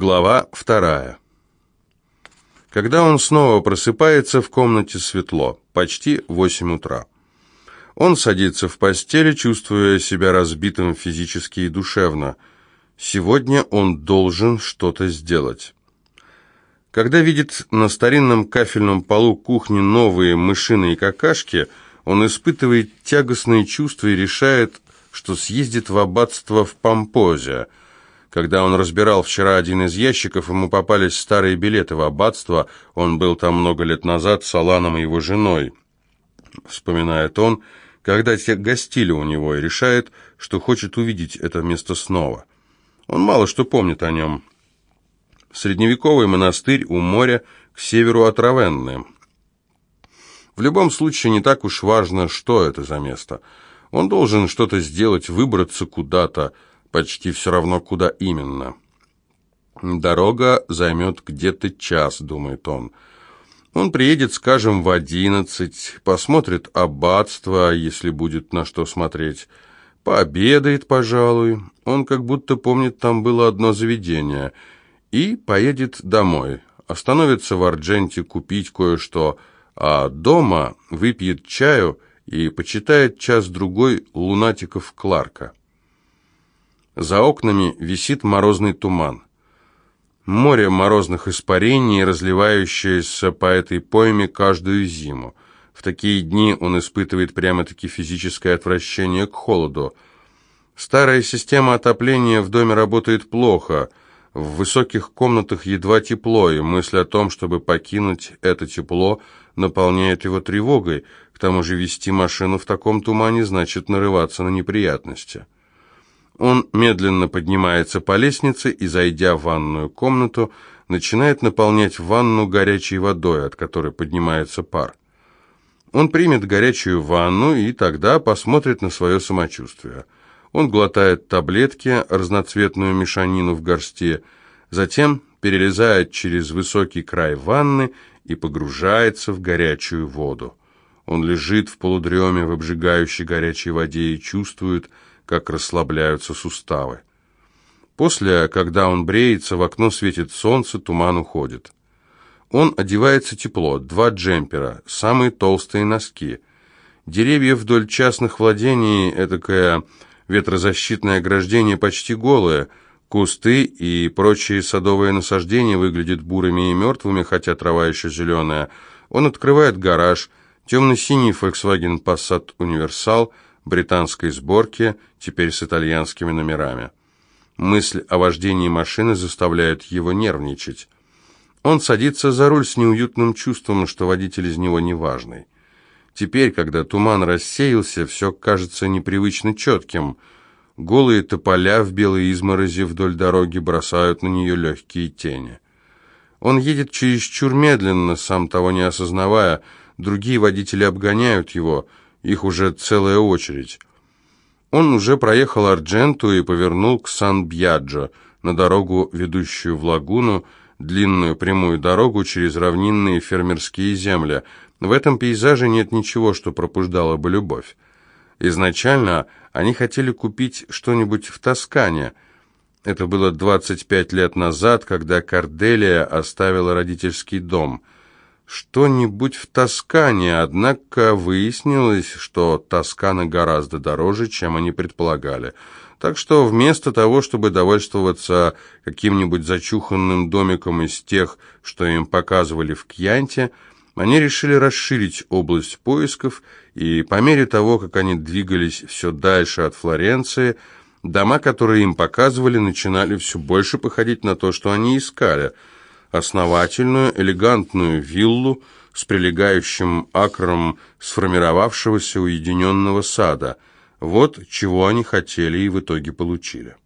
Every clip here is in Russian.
Глава вторая. Когда он снова просыпается, в комнате светло, почти восемь утра. Он садится в постели, чувствуя себя разбитым физически и душевно. Сегодня он должен что-то сделать. Когда видит на старинном кафельном полу кухни новые мышиные какашки, он испытывает тягостные чувства и решает, что съездит в аббатство в Помпозе. Когда он разбирал вчера один из ящиков, ему попались старые билеты в аббатство, он был там много лет назад с Аланом и его женой. Вспоминает он, когда те гостили у него, и решает, что хочет увидеть это место снова. Он мало что помнит о нем. Средневековый монастырь у моря к северу от Равенны. В любом случае не так уж важно, что это за место. Он должен что-то сделать, выбраться куда-то, почти все равно, куда именно. Дорога займет где-то час, думает он. Он приедет, скажем, в одиннадцать, посмотрит аббатство, если будет на что смотреть, пообедает, пожалуй. Он как будто помнит, там было одно заведение. И поедет домой, остановится в Ардженте купить кое-что, а дома выпьет чаю и почитает час-другой лунатиков Кларка. За окнами висит морозный туман. Море морозных испарений, разливающееся по этой пойме каждую зиму. В такие дни он испытывает прямо-таки физическое отвращение к холоду. Старая система отопления в доме работает плохо. В высоких комнатах едва тепло, и мысль о том, чтобы покинуть это тепло, наполняет его тревогой. К тому же вести машину в таком тумане значит нарываться на неприятности. Он медленно поднимается по лестнице и, зайдя в ванную комнату, начинает наполнять ванну горячей водой, от которой поднимается пар. Он примет горячую ванну и тогда посмотрит на свое самочувствие. Он глотает таблетки, разноцветную мешанину в горсти, затем перелезает через высокий край ванны и погружается в горячую воду. Он лежит в полудреме в обжигающей горячей воде и чувствует, как расслабляются суставы. После, когда он бреется, в окно светит солнце, туман уходит. Он одевается тепло, два джемпера, самые толстые носки. Деревья вдоль частных владений, этакое ветрозащитное ограждение почти голое, кусты и прочие садовые насаждения выглядят бурыми и мертвыми, хотя трава еще зеленая. Он открывает гараж, темно-синий Volkswagen Passat Универсал – британской сборки, теперь с итальянскими номерами. Мысль о вождении машины заставляет его нервничать. Он садится за руль с неуютным чувством, что водитель из него неважный. Теперь, когда туман рассеялся, все кажется непривычно четким. Голые тополя в белой изморози вдоль дороги бросают на нее легкие тени. Он едет чересчур медленно, сам того не осознавая. Другие водители обгоняют его – их уже целая очередь. Он уже проехал Ардженту и повернул к Сан-Бьяджо, на дорогу, ведущую в лагуну, длинную прямую дорогу через равнинные фермерские земли. В этом пейзаже нет ничего, что пробуждало бы любовь. Изначально они хотели купить что-нибудь в Тоскане. Это было 25 лет назад, когда Корделия оставила родительский дом – что-нибудь в Тоскане, однако выяснилось, что Тоскана гораздо дороже, чем они предполагали. Так что вместо того, чтобы довольствоваться каким-нибудь зачуханным домиком из тех, что им показывали в Кьянте, они решили расширить область поисков, и по мере того, как они двигались все дальше от Флоренции, дома, которые им показывали, начинали все больше походить на то, что они искали – основательную, элегантную виллу с прилегающим акром сформировавшегося уединенного сада. Вот чего они хотели и в итоге получили.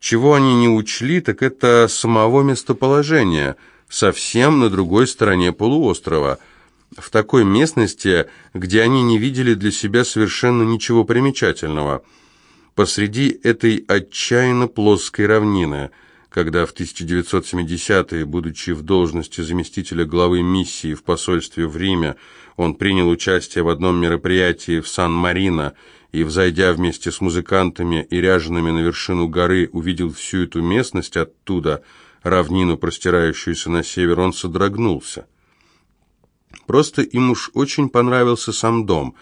Чего они не учли, так это самого местоположения, совсем на другой стороне полуострова, в такой местности, где они не видели для себя совершенно ничего примечательного. Посреди этой отчаянно плоской равнины – когда в 1970-е, будучи в должности заместителя главы миссии в посольстве в Риме, он принял участие в одном мероприятии в Сан-Марино и, взойдя вместе с музыкантами и ряжеными на вершину горы, увидел всю эту местность оттуда, равнину, простирающуюся на север, он содрогнулся. Просто им уж очень понравился сам дом,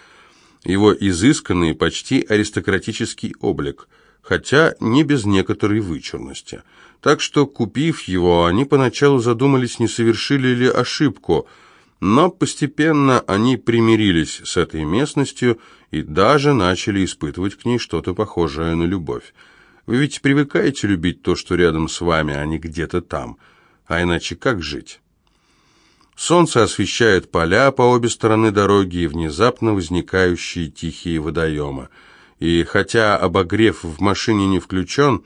его изысканный, почти аристократический облик, хотя не без некоторой вычурности. Так что, купив его, они поначалу задумались, не совершили ли ошибку, но постепенно они примирились с этой местностью и даже начали испытывать к ней что-то похожее на любовь. Вы ведь привыкаете любить то, что рядом с вами, а не где-то там. А иначе как жить? Солнце освещает поля по обе стороны дороги и внезапно возникающие тихие водоемы. И хотя обогрев в машине не включен,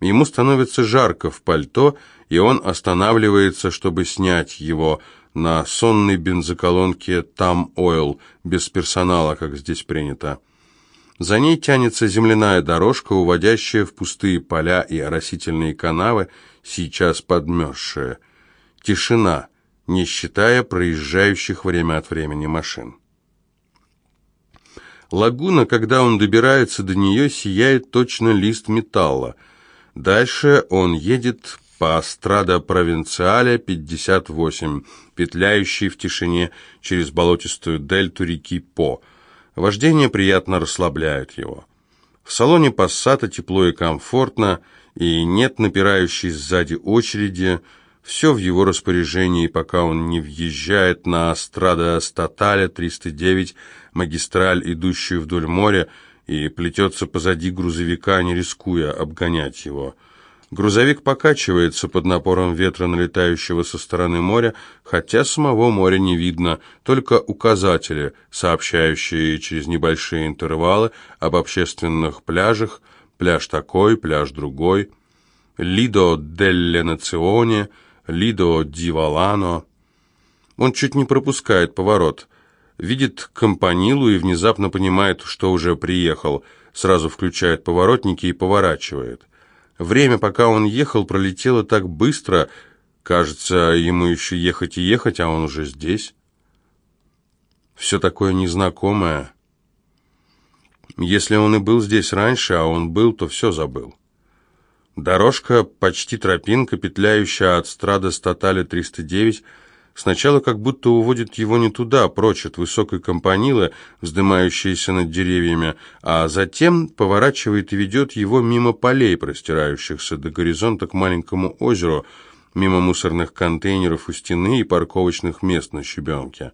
ему становится жарко в пальто, и он останавливается, чтобы снять его на сонной бензоколонке «Там Ойл», без персонала, как здесь принято. За ней тянется земляная дорожка, уводящая в пустые поля и оросительные канавы, сейчас подмерзшие. Тишина, не считая проезжающих время от времени машин. Лагуна, когда он добирается до нее, сияет точно лист металла. Дальше он едет по Страда Провинциале 58, петляющий в тишине через болотистую дельту реки По – Вождение приятно расслабляет его. В салоне Пассата тепло и комфортно, и нет напирающей сзади очереди, все в его распоряжении, пока он не въезжает на Страда Статаля 309, магистраль, идущую вдоль моря, и плетется позади грузовика, не рискуя обгонять его. Грузовик покачивается под напором ветра, налетающего со стороны моря, хотя самого моря не видно, только указатели, сообщающие через небольшие интервалы об общественных пляжах, пляж такой, пляж другой, Лидо делле Национе, Лидо ди Валано. Он чуть не пропускает поворот, видит компанилу и внезапно понимает, что уже приехал, сразу включает поворотники и поворачивает. Время, пока он ехал, пролетело так быстро. Кажется, ему еще ехать и ехать, а он уже здесь. Все такое незнакомое. Если он и был здесь раньше, а он был, то все забыл. Дорожка, почти тропинка, петляющая от страда Статали 309, Сначала как будто уводит его не туда, прочь от высокой компанилы, вздымающейся над деревьями, а затем поворачивает и ведет его мимо полей, простирающихся до горизонта к маленькому озеру, мимо мусорных контейнеров у стены и парковочных мест на щебенке.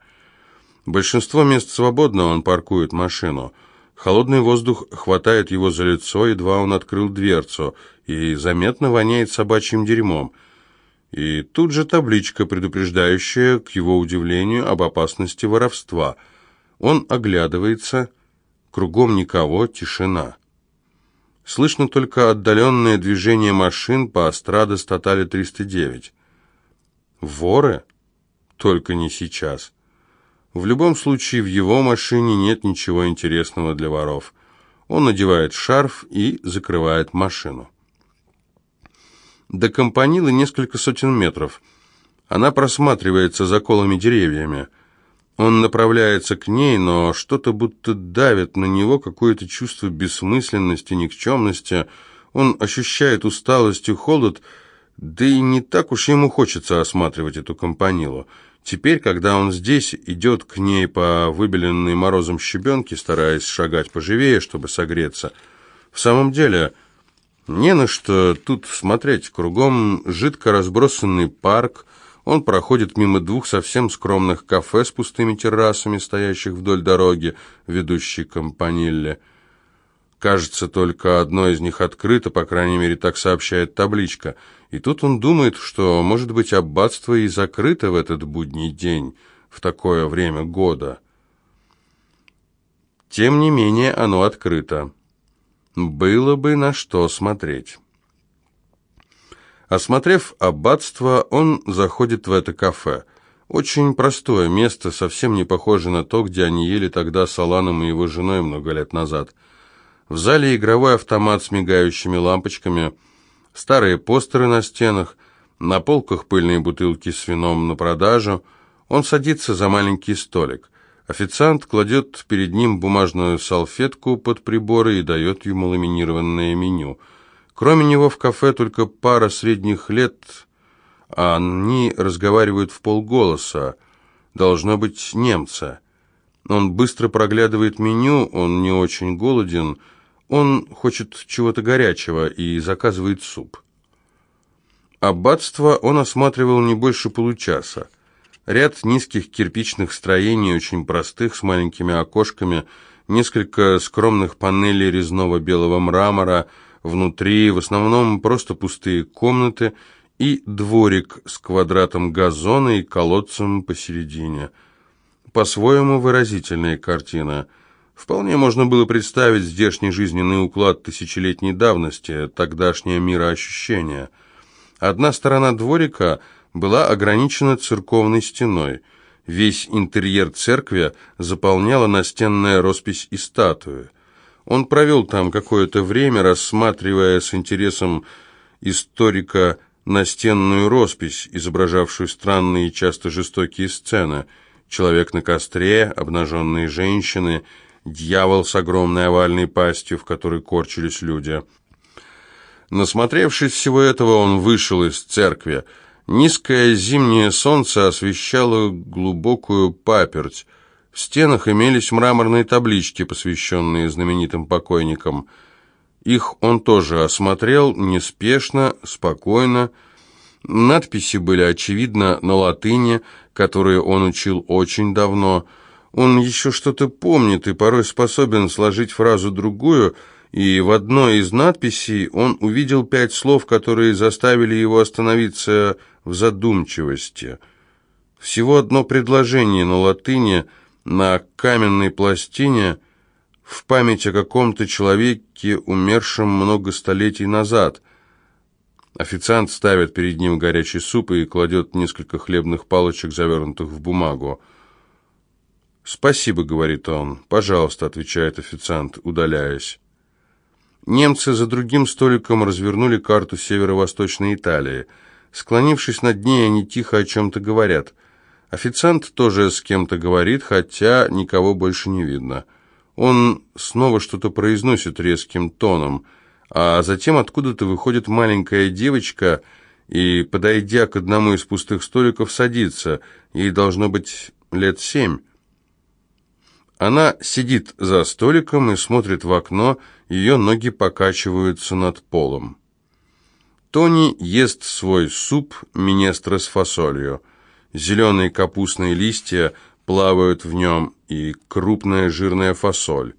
Большинство мест свободно, он паркует машину. Холодный воздух хватает его за лицо, едва он открыл дверцу, и заметно воняет собачьим дерьмом – и тут же табличка, предупреждающая, к его удивлению, об опасности воровства. Он оглядывается, кругом никого, тишина. Слышно только отдаленное движение машин по Астрадо Статале 309. Воры? Только не сейчас. В любом случае, в его машине нет ничего интересного для воров. Он надевает шарф и закрывает машину. До компанилы несколько сотен метров. Она просматривается за колами деревьями. Он направляется к ней, но что-то будто давит на него, какое-то чувство бессмысленности, никчемности. Он ощущает усталость и холод, да и не так уж ему хочется осматривать эту компанилу. Теперь, когда он здесь, идет к ней по выбеленной морозом щебенке, стараясь шагать поживее, чтобы согреться. В самом деле... Не на что тут смотреть. Кругом жидко разбросанный парк. Он проходит мимо двух совсем скромных кафе с пустыми террасами, стоящих вдоль дороги, ведущей к Компанилле. Кажется, только одно из них открыто, по крайней мере, так сообщает табличка. И тут он думает, что, может быть, аббатство и закрыто в этот будний день, в такое время года. Тем не менее, оно открыто. Было бы на что смотреть. Осмотрев аббатство, он заходит в это кафе. Очень простое место, совсем не похоже на то, где они ели тогда с Аланом и его женой много лет назад. В зале игровой автомат с мигающими лампочками, старые постеры на стенах, на полках пыльные бутылки с вином на продажу. Он садится за маленький столик. Официант кладет перед ним бумажную салфетку под приборы и дает ему ламинированное меню. Кроме него в кафе только пара средних лет а они разговаривают в полголоса. Должно быть немца. Он быстро проглядывает меню, он не очень голоден, он хочет чего-то горячего и заказывает суп. Аббатство он осматривал не больше получаса. Ряд низких кирпичных строений, очень простых, с маленькими окошками, несколько скромных панелей резного белого мрамора, внутри в основном просто пустые комнаты и дворик с квадратом газона и колодцем посередине. По-своему выразительная картина. Вполне можно было представить здешний жизненный уклад тысячелетней давности, тогдашнее мироощущение. Одна сторона дворика – была ограничена церковной стеной. Весь интерьер церкви заполняла настенная роспись и статуи. Он провел там какое-то время, рассматривая с интересом историка настенную роспись, изображавшую странные и часто жестокие сцены. Человек на костре, обнаженные женщины, дьявол с огромной овальной пастью, в которой корчились люди. Насмотревшись всего этого, он вышел из церкви, Низкое зимнее солнце освещало глубокую паперть. В стенах имелись мраморные таблички, посвященные знаменитым покойникам. Их он тоже осмотрел неспешно, спокойно. Надписи были, очевидно, на латыни, которые он учил очень давно. Он еще что-то помнит и порой способен сложить фразу другую – и в одной из надписей он увидел пять слов, которые заставили его остановиться в задумчивости. Всего одно предложение на латыни на каменной пластине в память о каком-то человеке, умершем много столетий назад. Официант ставит перед ним горячий суп и кладет несколько хлебных палочек, завернутых в бумагу. «Спасибо», — говорит он. «Пожалуйста», — отвечает официант, удаляясь. Немцы за другим столиком развернули карту северо-восточной Италии. Склонившись над ней, они тихо о чем-то говорят. Официант тоже с кем-то говорит, хотя никого больше не видно. Он снова что-то произносит резким тоном, а затем откуда-то выходит маленькая девочка и, подойдя к одному из пустых столиков, садится. Ей должно быть лет семь. Она сидит за столиком и смотрит в окно, ее ноги покачиваются над полом. Тони ест свой суп минестро с фасолью. Зеленые капустные листья плавают в нем и крупная жирная фасоль.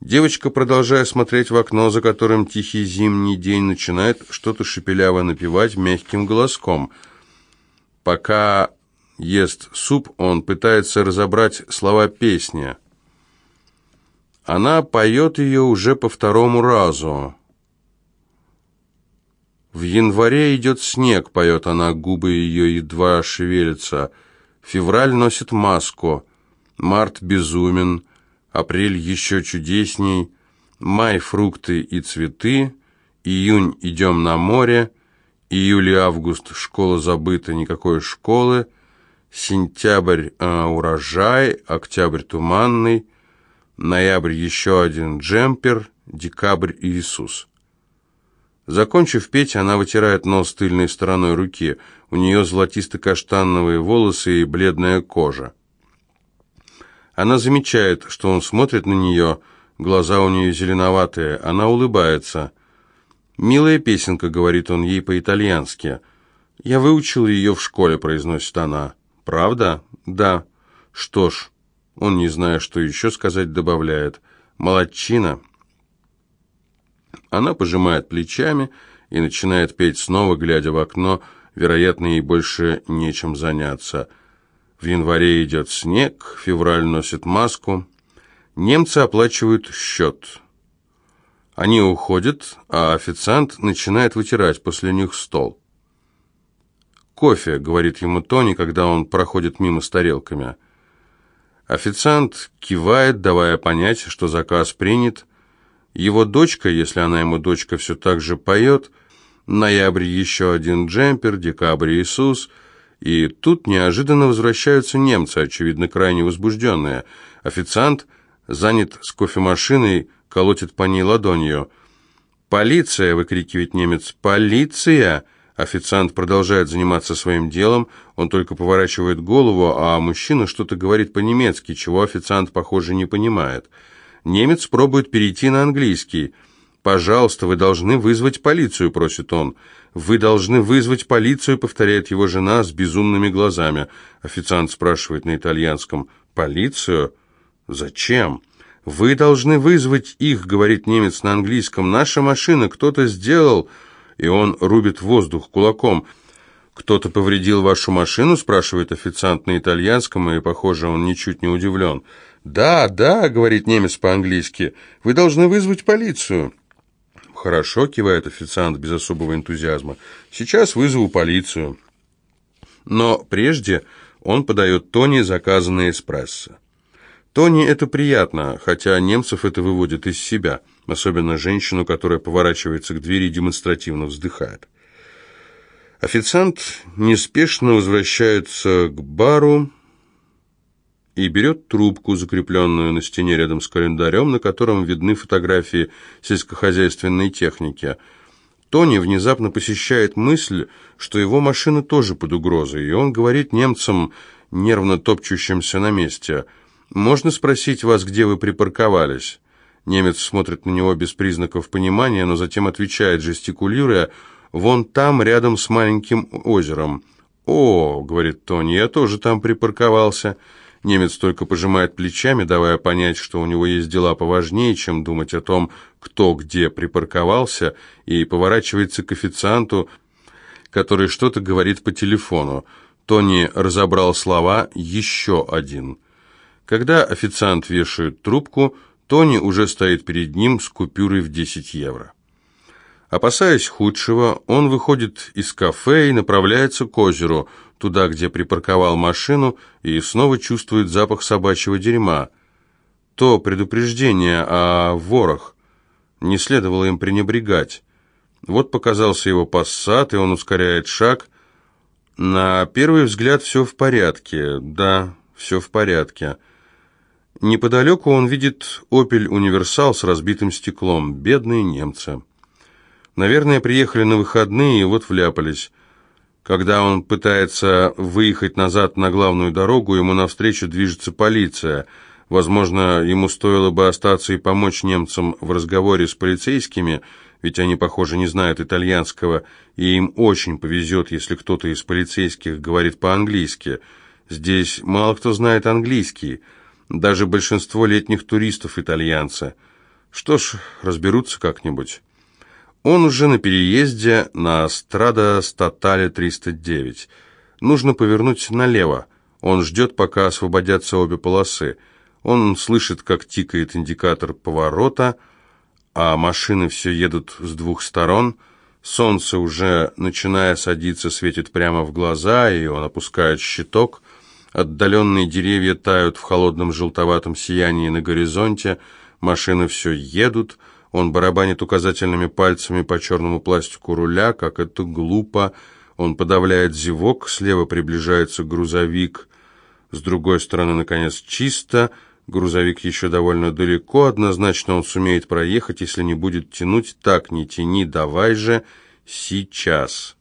Девочка, продолжая смотреть в окно, за которым тихий зимний день, начинает что-то шепеляво напевать мягким голоском. Пока ест суп, он пытается разобрать слова песни. Она поет ее уже по второму разу. «В январе идет снег», — поет она, губы ее едва шевелятся. «Февраль носит маску, март безумен, апрель еще чудесней, май фрукты и цветы, июнь идем на море, июль и август школа забыта, никакой школы, сентябрь э, урожай, октябрь туманный, ноябрь еще один джемпер, декабрь Иисус. Закончив петь, она вытирает нос тыльной стороной руки. У нее золотисто-каштановые волосы и бледная кожа. Она замечает, что он смотрит на нее, глаза у нее зеленоватые, она улыбается. «Милая песенка», — говорит он ей по-итальянски. «Я выучила ее в школе», — произносит она. «Правда?» «Да». «Что ж, он, не зная, что еще сказать, добавляет «Молодчина». Она пожимает плечами и начинает петь снова, глядя в окно. Вероятно, ей больше нечем заняться. В январе идет снег, февраль носит маску. Немцы оплачивают счет. Они уходят, а официант начинает вытирать после них стол. «Кофе», — говорит ему Тони, когда он проходит мимо с тарелками. Официант кивает, давая понять, что заказ принят. Его дочка, если она ему дочка, все так же поет. Ноябрь еще один джемпер, декабрь Иисус. И тут неожиданно возвращаются немцы, очевидно, крайне возбужденные. Официант занят с кофемашиной, колотит по ней ладонью. «Полиция!» — выкрикивает немец. «Полиция!» Официант продолжает заниматься своим делом, он только поворачивает голову, а мужчина что-то говорит по-немецки, чего официант, похоже, не понимает. Немец пробует перейти на английский. «Пожалуйста, вы должны вызвать полицию», — просит он. «Вы должны вызвать полицию», — повторяет его жена с безумными глазами. Официант спрашивает на итальянском. «Полицию? Зачем?» «Вы должны вызвать их», — говорит немец на английском. «Наша машина кто-то сделал...» и он рубит воздух кулаком. «Кто-то повредил вашу машину?» – спрашивает официант на итальянском, и, похоже, он ничуть не удивлен. «Да, да», – говорит немец по-английски, – «вы должны вызвать полицию». «Хорошо», – кивает официант без особого энтузиазма, – «сейчас вызову полицию». Но прежде он подает Тони заказанный эспрессо. Тони это приятно, хотя немцев это выводит из себя – особенно женщину, которая поворачивается к двери и демонстративно вздыхает. Официант неспешно возвращается к бару и берет трубку, закрепленную на стене рядом с календарем, на котором видны фотографии сельскохозяйственной техники. Тони внезапно посещает мысль, что его машина тоже под угрозой, и он говорит немцам, нервно топчущимся на месте, «Можно спросить вас, где вы припарковались?» Немец смотрит на него без признаков понимания, но затем отвечает, жестикулируя, «Вон там, рядом с маленьким озером». «О», — говорит Тони, — «я тоже там припарковался». Немец только пожимает плечами, давая понять, что у него есть дела поважнее, чем думать о том, кто где припарковался, и поворачивается к официанту, который что-то говорит по телефону. Тони разобрал слова «еще один». Когда официант вешает трубку, Тони уже стоит перед ним с купюрой в 10 евро. Опасаясь худшего, он выходит из кафе и направляется к озеру, туда, где припарковал машину, и снова чувствует запах собачьего дерьма. То предупреждение о ворах не следовало им пренебрегать. Вот показался его пассат, и он ускоряет шаг. На первый взгляд все в порядке. Да, все в порядке. Неподалеку он видит «Опель Универсал» с разбитым стеклом. Бедные немцы. Наверное, приехали на выходные и вот вляпались. Когда он пытается выехать назад на главную дорогу, ему навстречу движется полиция. Возможно, ему стоило бы остаться и помочь немцам в разговоре с полицейскими, ведь они, похоже, не знают итальянского, и им очень повезет, если кто-то из полицейских говорит по-английски. Здесь мало кто знает английский – даже большинство летних туристов итальянцы. Что ж, разберутся как-нибудь. Он уже на переезде на Страда Статале 309. Нужно повернуть налево. Он ждет, пока освободятся обе полосы. Он слышит, как тикает индикатор поворота, а машины все едут с двух сторон. Солнце уже, начиная садиться, светит прямо в глаза, и он опускает щиток. Отдаленные деревья тают в холодном желтоватом сиянии на горизонте, машины все едут, он барабанит указательными пальцами по черному пластику руля, как это глупо, он подавляет зевок, слева приближается грузовик, с другой стороны, наконец, чисто, грузовик еще довольно далеко, однозначно он сумеет проехать, если не будет тянуть, так не тяни, давай же, сейчас».